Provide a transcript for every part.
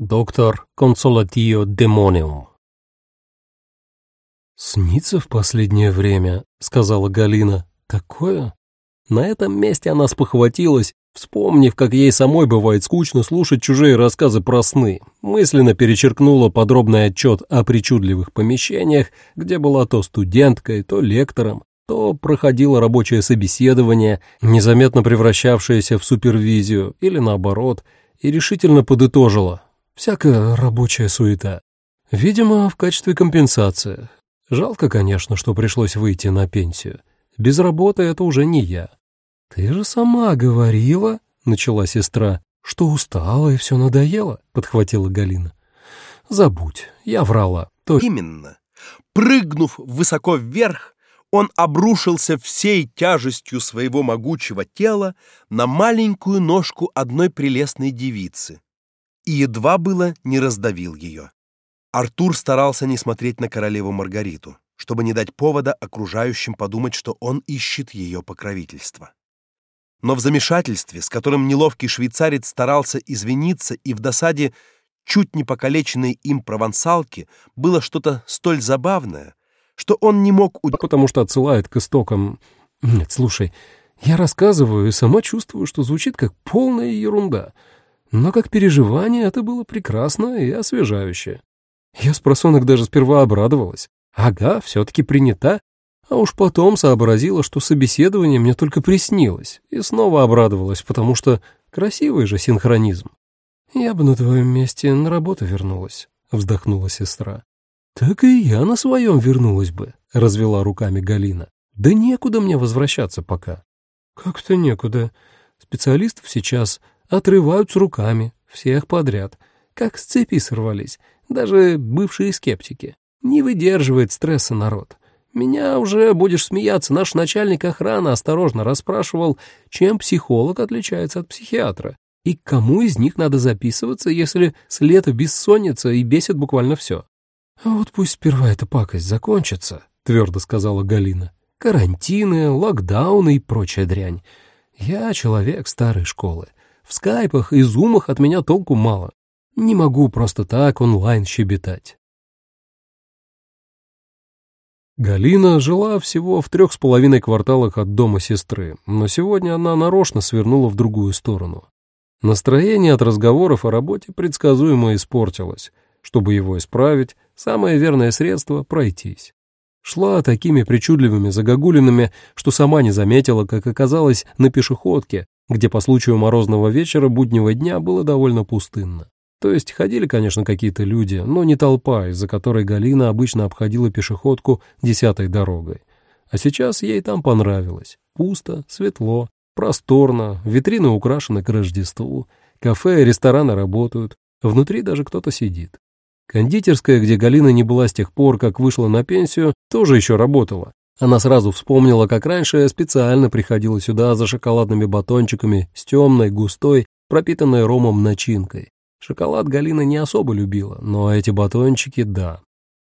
Доктор Консолатио Демониум. «Снится в последнее время», — сказала Галина. «Такое?» На этом месте она спохватилась, вспомнив, как ей самой бывает скучно слушать чужие рассказы про сны, мысленно перечеркнула подробный отчет о причудливых помещениях, где была то студенткой, то лектором, то проходила рабочее собеседование, незаметно превращавшееся в супервизию, или наоборот, и решительно подытожила. Всякая рабочая суета. Видимо, в качестве компенсации. Жалко, конечно, что пришлось выйти на пенсию. Без работы это уже не я. «Ты же сама говорила», — начала сестра, — «что устала и все надоело», — подхватила Галина. «Забудь, я врала». То... Именно. Прыгнув высоко вверх, он обрушился всей тяжестью своего могучего тела на маленькую ножку одной прелестной девицы и едва было не раздавил ее. Артур старался не смотреть на королеву Маргариту, чтобы не дать повода окружающим подумать, что он ищет ее покровительства. Но в замешательстве, с которым неловкий швейцарец старался извиниться и в досаде чуть не покалеченной им провансалки, было что-то столь забавное, что он не мог... Уд... Потому что отсылает к истокам... Нет, слушай, я рассказываю и сама чувствую, что звучит как полная ерунда — но как переживание это было прекрасно и освежающе. Я с просонок даже сперва обрадовалась. Ага, все-таки принята. А уж потом сообразила, что собеседование мне только приснилось, и снова обрадовалась, потому что красивый же синхронизм. «Я бы на твоем месте на работу вернулась», — вздохнула сестра. «Так и я на своем вернулась бы», — развела руками Галина. «Да некуда мне возвращаться пока». «Как-то некуда. Специалистов сейчас отрываются руками, всех подряд, как с цепи сорвались, даже бывшие скептики. Не выдерживает стресса народ. Меня уже, будешь смеяться, наш начальник охраны осторожно расспрашивал, чем психолог отличается от психиатра, и к кому из них надо записываться, если с лета бессонница и бесит буквально все. «А вот пусть сперва эта пакость закончится», — твердо сказала Галина. «Карантины, локдауны и прочая дрянь. Я человек старой школы. В скайпах и зумах от меня толку мало. Не могу просто так онлайн щебетать. Галина жила всего в трех с половиной кварталах от дома сестры, но сегодня она нарочно свернула в другую сторону. Настроение от разговоров о работе предсказуемо испортилось. Чтобы его исправить, самое верное средство — пройтись. Шла такими причудливыми загогулинами, что сама не заметила, как оказалась на пешеходке, где по случаю морозного вечера буднего дня было довольно пустынно. То есть ходили, конечно, какие-то люди, но не толпа, из-за которой Галина обычно обходила пешеходку десятой дорогой. А сейчас ей там понравилось. Пусто, светло, просторно, витрины украшены к Рождеству, кафе и рестораны работают, внутри даже кто-то сидит. Кондитерская, где Галина не была с тех пор, как вышла на пенсию, тоже еще работала, она сразу вспомнила, как раньше специально приходила сюда за шоколадными батончиками с темной, густой, пропитанной ромом начинкой. Шоколад Галина не особо любила, но эти батончики — да.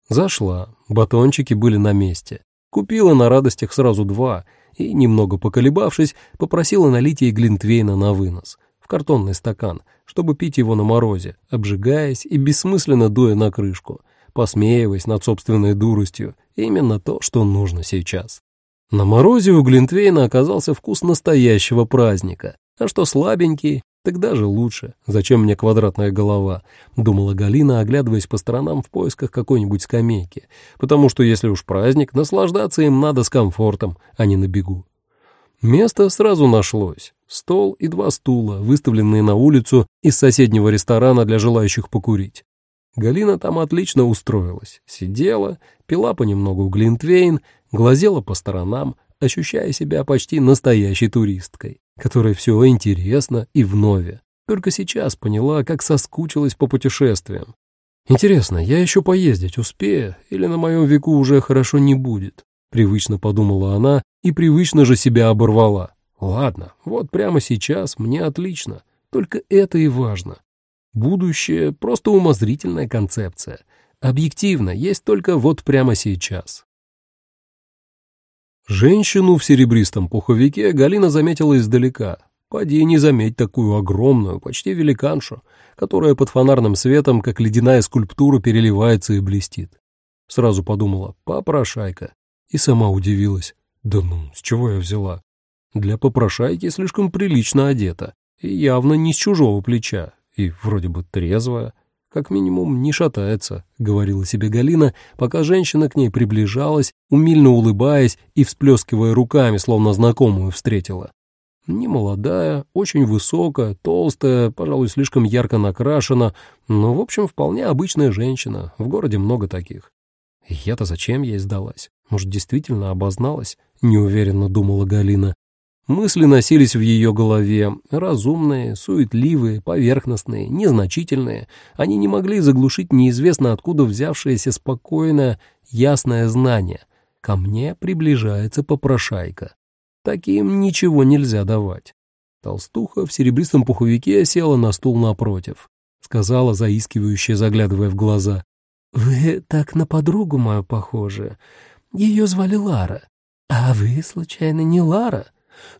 Зашла, батончики были на месте. Купила на радостях сразу два и, немного поколебавшись, попросила налить ей глинтвейна на вынос, в картонный стакан, чтобы пить его на морозе, обжигаясь и бессмысленно дуя на крышку — посмеиваясь над собственной дуростью, именно то, что нужно сейчас. На морозе у Глинтвейна оказался вкус настоящего праздника, а что слабенький, так даже лучше. Зачем мне квадратная голова? Думала Галина, оглядываясь по сторонам в поисках какой-нибудь скамейки, потому что если уж праздник, наслаждаться им надо с комфортом, а не на бегу. Место сразу нашлось. Стол и два стула, выставленные на улицу из соседнего ресторана для желающих покурить. Галина там отлично устроилась. Сидела, пила понемногу глинтвейн, глазела по сторонам, ощущая себя почти настоящей туристкой, которой все интересно и вновь. Только сейчас поняла, как соскучилась по путешествиям. Интересно, я еще поездить успею или на моем веку уже хорошо не будет? Привычно подумала она и привычно же себя оборвала. Ладно, вот прямо сейчас мне отлично. Только это и важно. Будущее — просто умозрительная концепция. Объективно, есть только вот прямо сейчас. Женщину в серебристом пуховике Галина заметила издалека. Поди не заметь такую огромную, почти великаншу, которая под фонарным светом, как ледяная скульптура, переливается и блестит. Сразу подумала «попрошайка» и сама удивилась. Да ну, с чего я взяла? Для попрошайки слишком прилично одета и явно не с чужого плеча, и вроде бы трезвая, как минимум не шатается, — говорила себе Галина, пока женщина к ней приближалась, умильно улыбаясь и всплескивая руками, словно знакомую встретила. Не молодая, очень высокая, толстая, пожалуй, слишком ярко накрашена, но, в общем, вполне обычная женщина, в городе много таких. Я-то зачем ей сдалась? Может, действительно обозналась? Неуверенно думала Галина. Мысли носились в ее голове, разумные, суетливые, поверхностные, незначительные. Они не могли заглушить неизвестно откуда взявшееся спокойное, ясное знание. Ко мне приближается попрошайка. Таким ничего нельзя давать. Толстуха в серебристом пуховике села на стул напротив. Сказала, заискивающе заглядывая в глаза. «Вы так на подругу мою похожи. Ее звали Лара. А вы, случайно, не Лара?»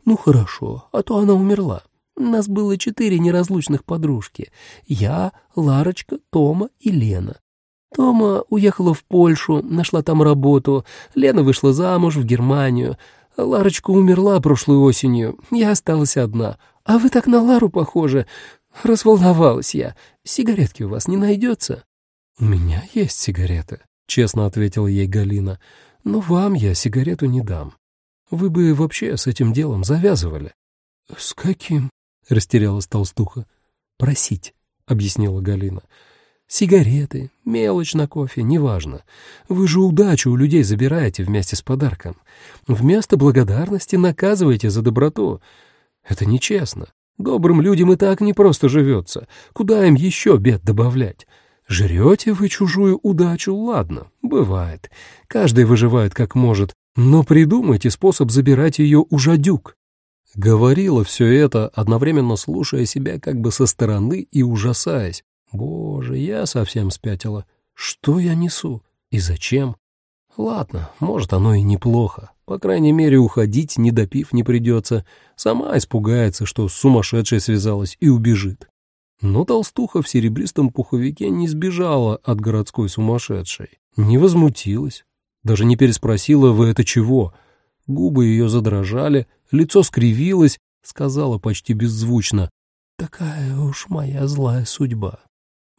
«Ну хорошо, а то она умерла. Нас было четыре неразлучных подружки. Я, Ларочка, Тома и Лена. Тома уехала в Польшу, нашла там работу. Лена вышла замуж в Германию. Ларочка умерла прошлой осенью. Я осталась одна. А вы так на Лару похожи. Разволновалась я. Сигаретки у вас не найдется?» «У меня есть сигареты», — честно ответила ей Галина. «Но вам я сигарету не дам. Вы бы вообще с этим делом завязывали. — С каким? — растерялась толстуха. — Просить, — объяснила Галина. — Сигареты, мелочь на кофе, неважно. Вы же удачу у людей забираете вместе с подарком. Вместо благодарности наказываете за доброту. Это нечестно. Добрым людям и так не просто живется. Куда им еще бед добавлять? Жрете вы чужую удачу, ладно, бывает. Каждый выживает как может, но придумайте способ забирать ее у жадюк. Говорила все это, одновременно слушая себя как бы со стороны и ужасаясь. Боже, я совсем спятила. Что я несу? И зачем? Ладно, может, оно и неплохо. По крайней мере, уходить, не допив, не придется. Сама испугается, что с сумасшедшей связалась и убежит. Но толстуха в серебристом пуховике не сбежала от городской сумасшедшей, не возмутилась, даже не переспросила «Вы это чего?». Губы ее задрожали, лицо скривилось, сказала почти беззвучно «Такая уж моя злая судьба.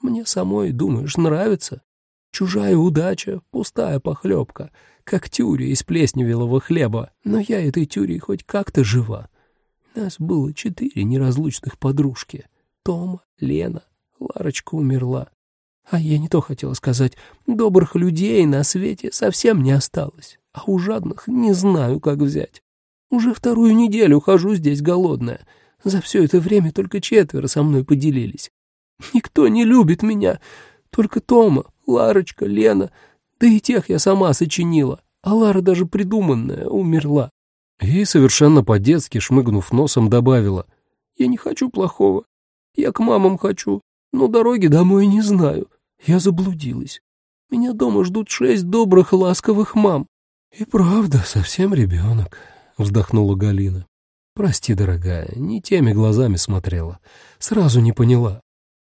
Мне самой, думаешь, нравится? Чужая удача, пустая похлебка, как тюря из плесневелого хлеба, но я этой тюрей хоть как-то жива. Нас было четыре неразлучных подружки. Тома, Лена, Ларочка умерла. А я не то хотела сказать. Добрых людей на свете совсем не осталось, а у жадных не знаю, как взять. Уже вторую неделю хожу здесь голодная. За все это время только четверо со мной поделились. Никто не любит меня, только Тома, Ларочка, Лена, да и тех я сама сочинила, а Лара даже придуманная умерла. И совершенно по-детски, шмыгнув носом, добавила, «Я не хочу плохого, я к мамам хочу, но дороги домой не знаю. Я заблудилась. Меня дома ждут шесть добрых ласковых мам. И правда, совсем ребенок, вздохнула Галина. Прости, дорогая, не теми глазами смотрела. Сразу не поняла.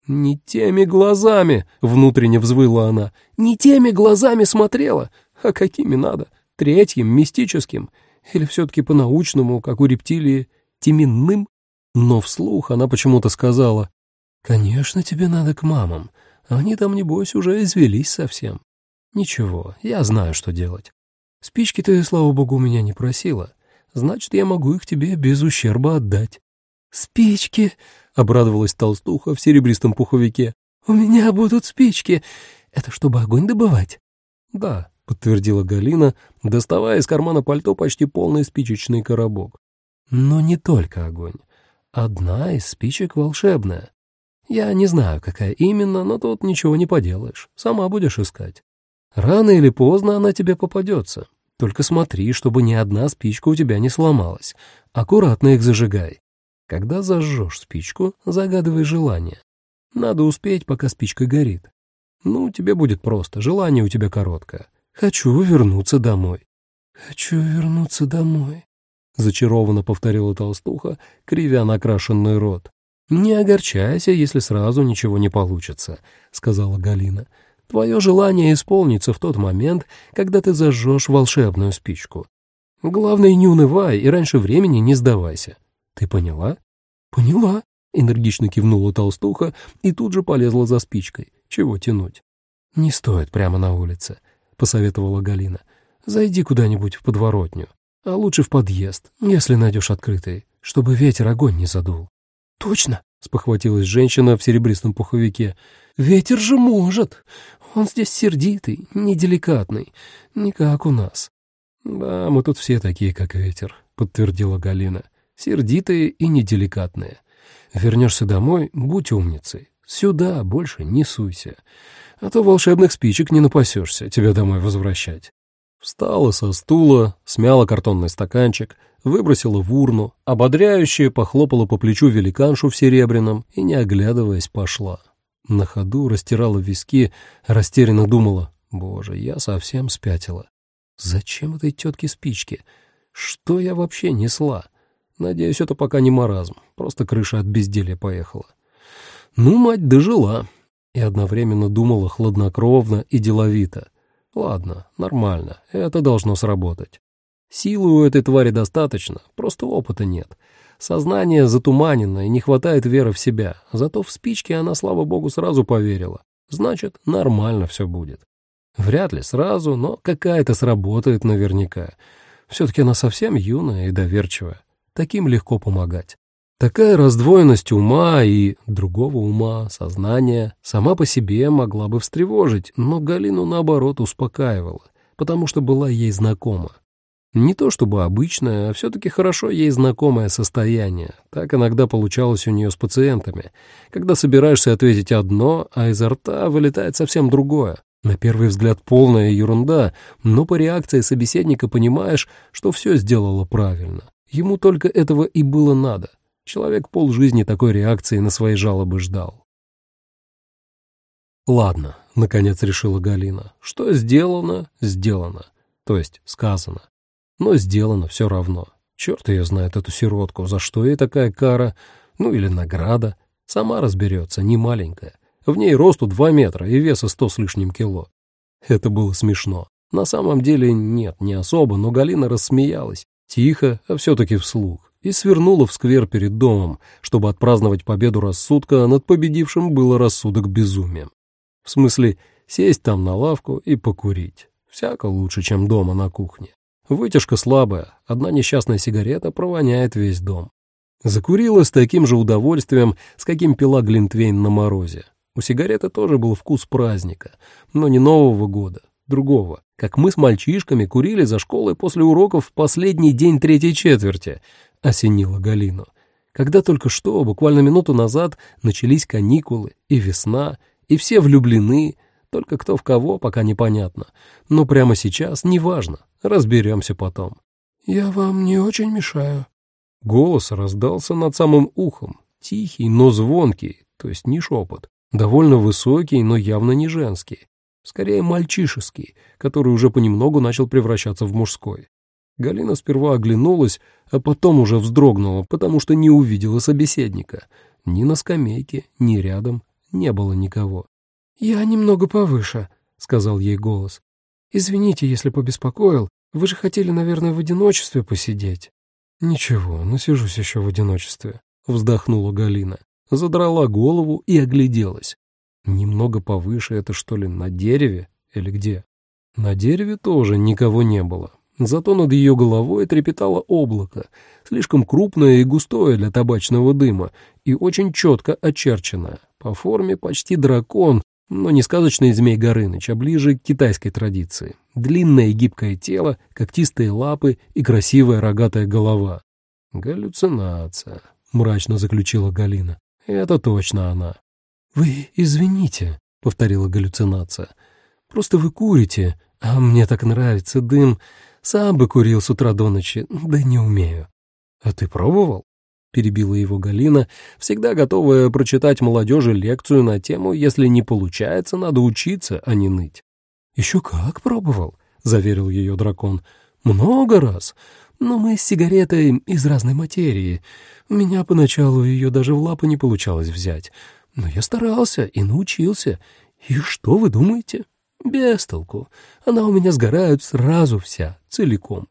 Не теми глазами, внутренне взвыла она. Не теми глазами смотрела. А какими надо? Третьим, мистическим? Или все-таки по-научному, как у рептилии, теменным? Но вслух она почему-то сказала. «Конечно, тебе надо к мамам. Они там, небось, уже извелись совсем. Ничего, я знаю, что делать. Спички ты, слава богу, у меня не просила. Значит, я могу их тебе без ущерба отдать. Спички, — обрадовалась толстуха в серебристом пуховике. У меня будут спички. Это чтобы огонь добывать? Да, — подтвердила Галина, доставая из кармана пальто почти полный спичечный коробок. Но не только огонь. Одна из спичек волшебная. Я не знаю, какая именно, но тут ничего не поделаешь. Сама будешь искать. Рано или поздно она тебе попадется. Только смотри, чтобы ни одна спичка у тебя не сломалась. Аккуратно их зажигай. Когда зажжешь спичку, загадывай желание. Надо успеть, пока спичка горит. Ну, тебе будет просто, желание у тебя короткое. Хочу вернуться домой. Хочу вернуться домой. зачарованно повторила толстуха, кривя накрашенный рот. «Не огорчайся, если сразу ничего не получится», — сказала Галина. «Твое желание исполнится в тот момент, когда ты зажжешь волшебную спичку. Главное, не унывай и раньше времени не сдавайся. Ты поняла?» «Поняла», — энергично кивнула толстуха и тут же полезла за спичкой. Чего тянуть? «Не стоит прямо на улице», — посоветовала Галина. «Зайди куда-нибудь в подворотню, а лучше в подъезд, если найдешь открытый, чтобы ветер огонь не задул». «Точно!» — спохватилась женщина в серебристом пуховике. «Ветер же может! Он здесь сердитый, неделикатный, не как у нас». «Да, мы тут все такие, как ветер», — подтвердила Галина. «Сердитые и неделикатные. Вернешься домой, будь умницей. Сюда больше не суйся, а то волшебных спичек не напасешься тебя домой возвращать». Встала со стула, смяла картонный стаканчик, выбросила в урну, ободряюще похлопала по плечу великаншу в серебряном и, не оглядываясь, пошла. На ходу растирала виски, растерянно думала, «Боже, я совсем спятила. Зачем этой тетке спички? Что я вообще несла? Надеюсь, это пока не маразм, просто крыша от безделья поехала». Ну, мать дожила и одновременно думала хладнокровно и деловито. Ладно, нормально, это должно сработать. Силы у этой твари достаточно, просто опыта нет. Сознание затуманено и не хватает веры в себя, зато в спичке она, слава богу, сразу поверила. Значит, нормально все будет. Вряд ли сразу, но какая-то сработает наверняка. Все-таки она совсем юная и доверчивая. Таким легко помогать. Такая раздвоенность ума и другого ума, сознания, сама по себе могла бы встревожить, но Галину, наоборот, успокаивала, потому что была ей знакома. Не то чтобы обычное, а все-таки хорошо ей знакомое состояние. Так иногда получалось у нее с пациентами, когда собираешься ответить одно, а изо рта вылетает совсем другое. На первый взгляд полная ерунда, но по реакции собеседника понимаешь, что все сделала правильно. Ему только этого и было надо. Человек полжизни такой реакции на свои жалобы ждал. «Ладно», — наконец решила Галина, — «что сделано, сделано, то есть сказано. Но сделано все равно. Черт ее знает, эту сиротку, за что ей такая кара, ну или награда. Сама разберется, не маленькая. В ней росту два метра и веса сто с лишним кило. Это было смешно. На самом деле нет, не особо, но Галина рассмеялась. Тихо, а все-таки вслух и свернула в сквер перед домом, чтобы отпраздновать победу рассудка, а над победившим было рассудок безумием. В смысле, сесть там на лавку и покурить. Всяко лучше, чем дома на кухне. Вытяжка слабая, одна несчастная сигарета провоняет весь дом. Закурила с таким же удовольствием, с каким пила Глинтвейн на морозе. У сигареты тоже был вкус праздника, но не Нового года, другого, как мы с мальчишками курили за школой после уроков в последний день третьей четверти, — осенила Галину. Когда только что, буквально минуту назад, начались каникулы и весна, и все влюблены, только кто в кого, пока непонятно. Но прямо сейчас неважно, разберемся потом. «Я вам не очень мешаю». Голос раздался над самым ухом, тихий, но звонкий, то есть не шепот, довольно высокий, но явно не женский, скорее мальчишеский, который уже понемногу начал превращаться в мужской. Галина сперва оглянулась, а потом уже вздрогнула, потому что не увидела собеседника. Ни на скамейке, ни рядом не было никого. «Я немного повыше», — сказал ей голос. «Извините, если побеспокоил. Вы же хотели, наверное, в одиночестве посидеть». «Ничего, насижусь еще в одиночестве», — вздохнула Галина. Задрала голову и огляделась. «Немного повыше это что ли, на дереве или где?» На дереве тоже никого не было. Зато над ее головой трепетало облако, слишком крупное и густое для табачного дыма, и очень четко очерченное. По форме почти дракон, но не сказочный змей Горыныч, а ближе к китайской традиции. Длинное гибкое тело, когтистые лапы и красивая рогатая голова. «Галлюцинация», — мрачно заключила Галина. «Это точно она». «Вы извините», — повторила галлюцинация. «Просто вы курите, а мне так нравится дым. Сам бы курил с утра до ночи, да не умею». «А ты пробовал?» — перебила его Галина, всегда готовая прочитать молодежи лекцию на тему «Если не получается, надо учиться, а не ныть». «Еще как пробовал», — заверил ее дракон. «Много раз. Но мы с сигаретой из разной материи. У меня поначалу ее даже в лапы не получалось взять. Но я старался и научился. И что вы думаете? Без толку. Она у меня сгорает сразу вся, целиком.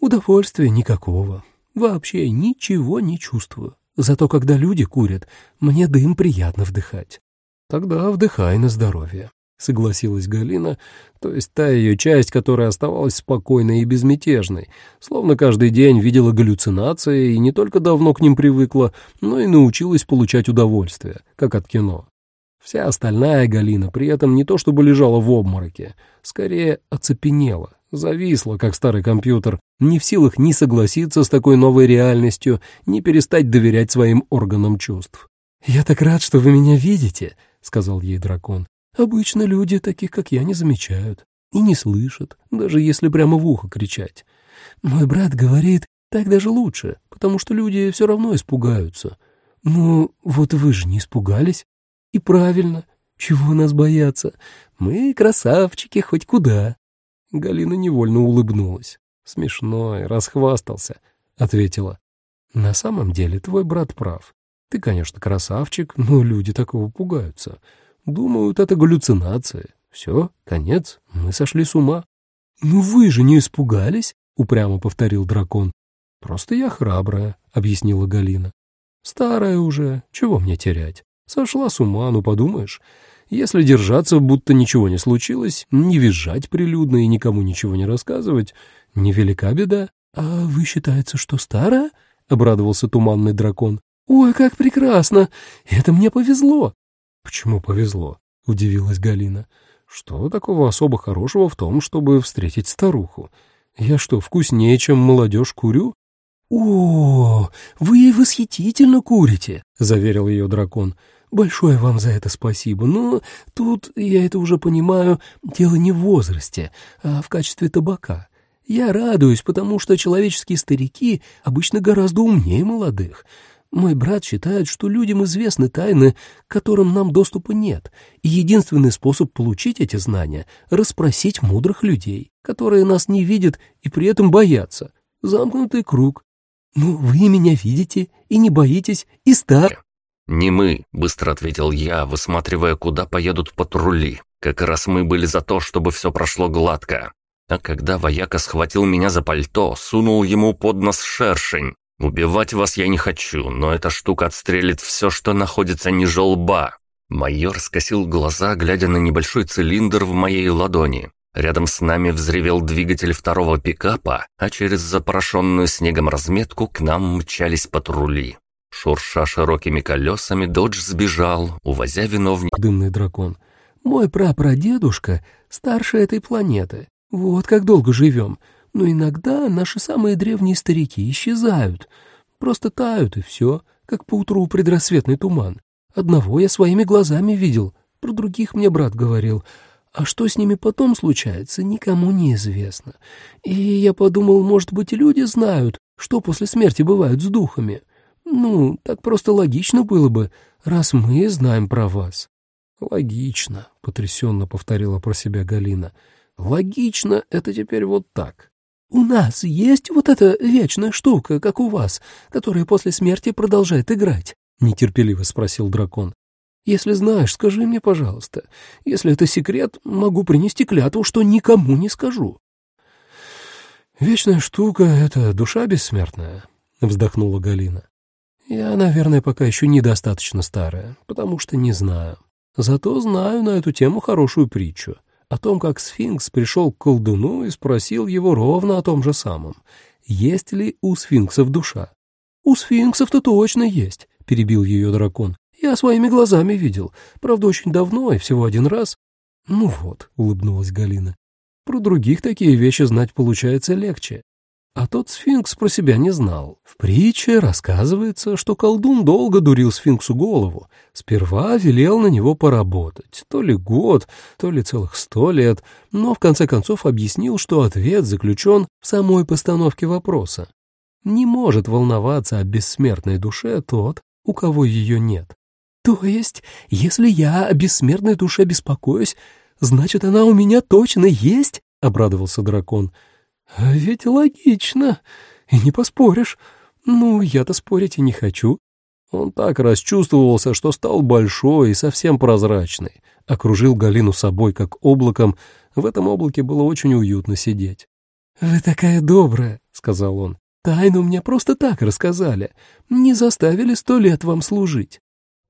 Удовольствия никакого. Вообще ничего не чувствую. Зато когда люди курят, мне дым приятно вдыхать. Тогда вдыхай на здоровье. — согласилась Галина, то есть та ее часть, которая оставалась спокойной и безмятежной, словно каждый день видела галлюцинации и не только давно к ним привыкла, но и научилась получать удовольствие, как от кино. Вся остальная Галина при этом не то чтобы лежала в обмороке, скорее оцепенела, зависла, как старый компьютер, не в силах ни согласиться с такой новой реальностью, ни перестать доверять своим органам чувств. «Я так рад, что вы меня видите», — сказал ей дракон. Обычно люди таких, как я, не замечают и не слышат, даже если прямо в ухо кричать. Мой брат говорит, так даже лучше, потому что люди все равно испугаются. Ну, вот вы же не испугались. И правильно. Чего нас бояться? Мы красавчики хоть куда. Галина невольно улыбнулась. Смешной, расхвастался, — ответила. На самом деле твой брат прав. Ты, конечно, красавчик, но люди такого пугаются. Думают, это галлюцинация. Все, конец, мы сошли с ума. «Ну вы же не испугались?» — упрямо повторил дракон. «Просто я храбрая», — объяснила Галина. «Старая уже, чего мне терять? Сошла с ума, ну подумаешь. Если держаться, будто ничего не случилось, не визжать прилюдно и никому ничего не рассказывать, невелика беда. А вы считаете, что старая?» — обрадовался туманный дракон. «Ой, как прекрасно! Это мне повезло! «Почему повезло?» — удивилась Галина. «Что такого особо хорошего в том, чтобы встретить старуху? Я что, вкуснее, чем молодежь курю?» «О, вы восхитительно курите», — заверил ее дракон. «Большое вам за это спасибо, но тут, я это уже понимаю, дело не в возрасте, а в качестве табака. Я радуюсь, потому что человеческие старики обычно гораздо умнее молодых». Мой брат считает, что людям известны тайны, к которым нам доступа нет, и единственный способ получить эти знания — расспросить мудрых людей, которые нас не видят и при этом боятся. Замкнутый круг. Ну, вы меня видите и не боитесь, и стар... «Не мы», — быстро ответил я, высматривая, куда поедут патрули. «Как раз мы были за то, чтобы все прошло гладко. А когда вояка схватил меня за пальто, сунул ему под нос шершень, Убивать вас я не хочу, но эта штука отстрелит все, что находится ниже лба». Майор скосил глаза, глядя на небольшой цилиндр в моей ладони. Рядом с нами взревел двигатель второго пикапа, а через запорошенную снегом разметку к нам мчались патрули. Шурша широкими колесами, Додж сбежал, увозя виновника. Дымный дракон. «Мой прапрадедушка старше этой планеты. Вот как долго живем. Но иногда наши самые древние старики исчезают. Просто тают, и все, как поутру предрассветный туман. Одного я своими глазами видел, про других мне брат говорил. А что с ними потом случается, никому не известно. И я подумал, может быть, люди знают, что после смерти бывает с духами. Ну, так просто логично было бы, раз мы знаем про вас. «Логично», — потрясенно повторила про себя Галина. «Логично — это теперь вот так. «У нас есть вот эта вечная штука, как у вас, которая после смерти продолжает играть?» — нетерпеливо спросил дракон. «Если знаешь, скажи мне, пожалуйста. Если это секрет, могу принести клятву, что никому не скажу». «Вечная штука — это душа бессмертная», — вздохнула Галина. «Я, наверное, пока еще недостаточно старая, потому что не знаю. Зато знаю на эту тему хорошую притчу о том, как сфинкс пришел к колдуну и спросил его ровно о том же самом. Есть ли у сфинксов душа? «У сфинксов-то точно есть», — перебил ее дракон. «Я своими глазами видел. Правда, очень давно и всего один раз». «Ну вот», — улыбнулась Галина. «Про других такие вещи знать получается легче. А тот сфинкс про себя не знал. В притче рассказывается, что колдун долго дурил сфинксу голову. Сперва велел на него поработать, то ли год, то ли целых сто лет, но в конце концов объяснил, что ответ заключен в самой постановке вопроса. Не может волноваться о бессмертной душе тот, у кого ее нет. То есть, если я о бессмертной душе беспокоюсь, значит, она у меня точно есть? — обрадовался дракон. А ведь логично, и не поспоришь. Ну, я-то спорить и не хочу. Он так расчувствовался, что стал большой и совсем прозрачный. Окружил Галину собой, как облаком. В этом облаке было очень уютно сидеть. «Вы такая добрая», — сказал он. «Тайну мне просто так рассказали. Не заставили сто лет вам служить».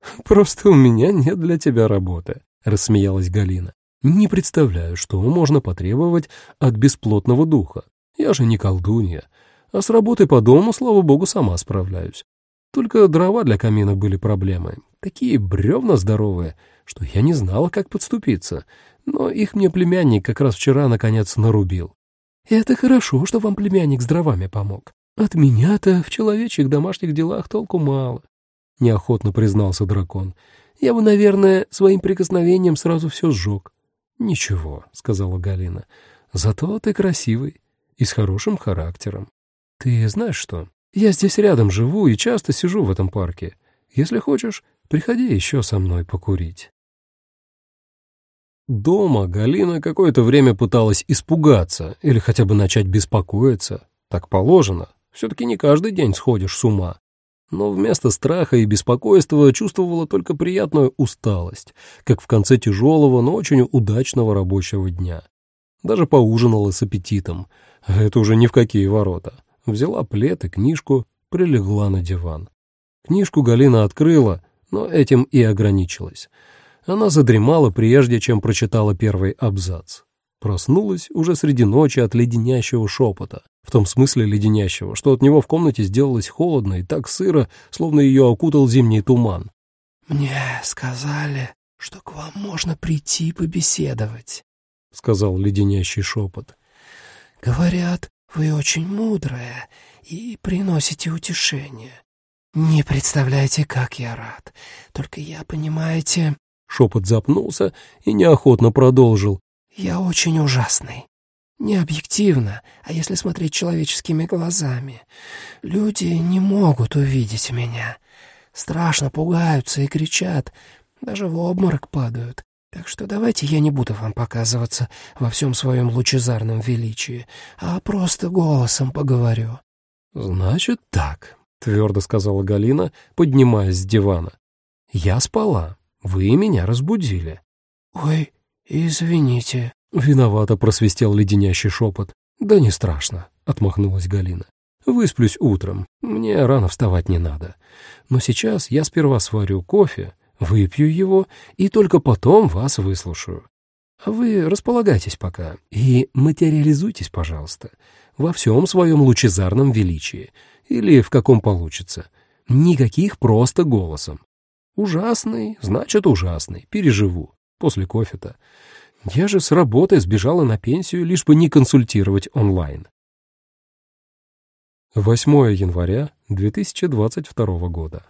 «Просто у меня нет для тебя работы», — рассмеялась Галина. «Не представляю, что можно потребовать от бесплотного духа. Я же не колдунья. А с работой по дому, слава богу, сама справляюсь. Только дрова для камина были проблемой. Такие бревна здоровые, что я не знала, как подступиться. Но их мне племянник как раз вчера, наконец, нарубил. «Это хорошо, что вам племянник с дровами помог. От меня-то в человечьих домашних делах толку мало», — неохотно признался дракон. «Я бы, наверное, своим прикосновением сразу все сжег». «Ничего», — сказала Галина, — «зато ты красивый и с хорошим характером. Ты знаешь что, я здесь рядом живу и часто сижу в этом парке. Если хочешь, приходи еще со мной покурить». Дома Галина какое-то время пыталась испугаться или хотя бы начать беспокоиться. Так положено. Все-таки не каждый день сходишь с ума. Но вместо страха и беспокойства чувствовала только приятную усталость, как в конце тяжелого, но очень удачного рабочего дня. Даже поужинала с аппетитом. Это уже ни в какие ворота. Взяла плед и книжку, прилегла на диван. Книжку Галина открыла, но этим и ограничилась — она задремала, прежде чем прочитала первый абзац. Проснулась уже среди ночи от леденящего шепота. В том смысле леденящего, что от него в комнате сделалось холодно и так сыро, словно ее окутал зимний туман. «Мне сказали, что к вам можно прийти побеседовать», — сказал леденящий шепот. «Говорят, вы очень мудрая и приносите утешение. Не представляете, как я рад. Только я, понимаете, Шепот запнулся и неохотно продолжил. «Я очень ужасный. Не объективно, а если смотреть человеческими глазами. Люди не могут увидеть меня. Страшно пугаются и кричат, даже в обморок падают. Так что давайте я не буду вам показываться во всем своем лучезарном величии, а просто голосом поговорю». «Значит так», — твердо сказала Галина, поднимаясь с дивана. «Я спала. Вы меня разбудили». «Ой, извините», — виновато просвистел леденящий шепот. «Да не страшно», — отмахнулась Галина. «Высплюсь утром, мне рано вставать не надо. Но сейчас я сперва сварю кофе, выпью его и только потом вас выслушаю. А вы располагайтесь пока и материализуйтесь, пожалуйста, во всем своем лучезарном величии, или в каком получится. Никаких просто голосом. Ужасный, значит ужасный, переживу. После кофе-то. Я же с работы сбежала на пенсию, лишь бы не консультировать онлайн. 8 января 2022 года.